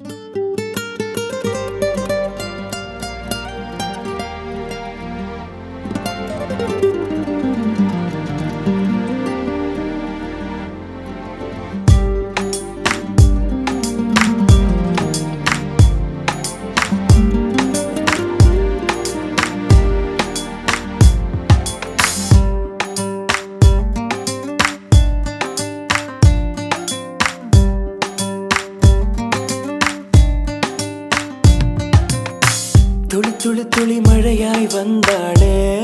you வந்தாளே.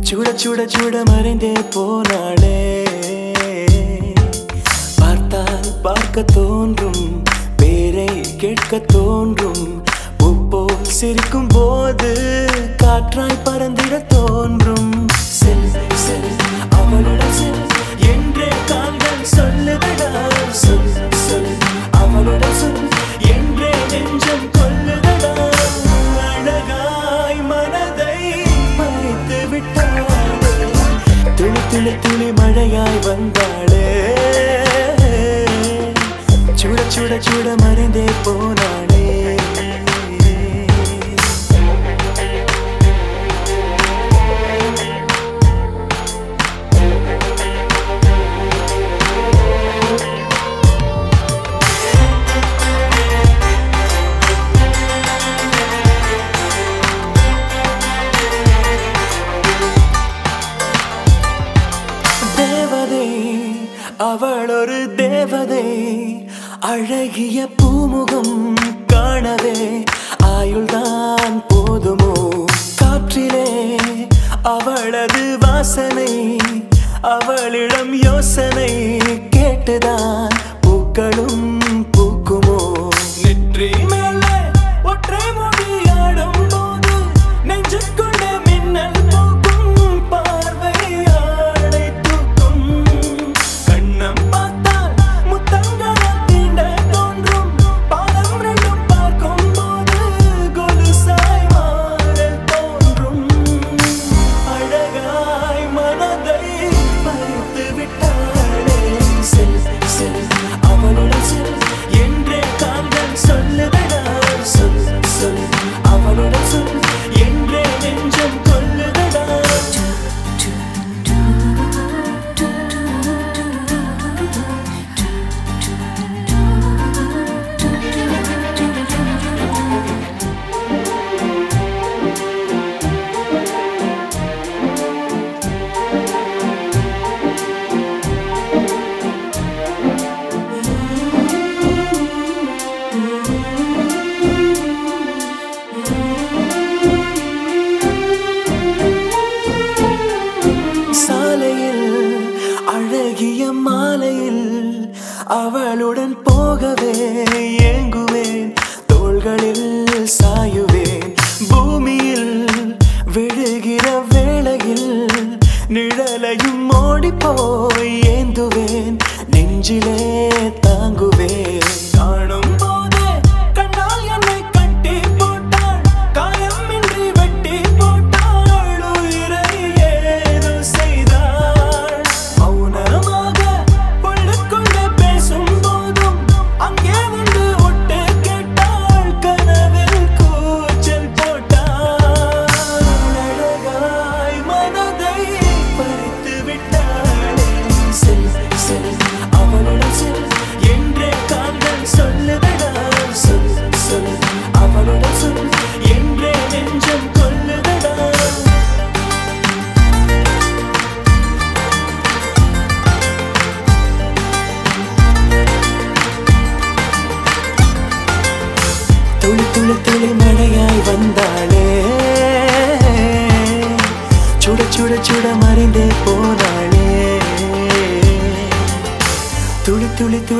சுட சுட சுட மறைந்தே போனாளே. பார்த்தால் பார்க்க தோன்றும் பேரை கேட்க தோன்றும் உப்போ சிரிக்கும் போது காற்றாய் பறந்திட தோன்றும். நாளே சுட சுட சுட மறைந்தே போன அவள் ஒரு தேவதை. அழகிய பூமுகம் காணவே. ஆயுள்தான் போதுமோ? காற்றிலே அவளது வாசனை அவளிடம் யோசனை. மாலையில் அவளுடன் போகவே ஏங்குவேன். தோள்களில் சாயுவேன். பூமியில் விழுகிற வேளையில் நிழலையும் ஓடி போய் ஏந்துவேன். நெஞ்சிலே தாங்குவேன்.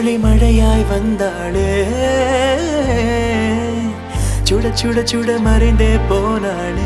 ചുളി മഴയായി വന്നാൾ ചുട ചുട ചുട മറിന്റെ പോനാൾ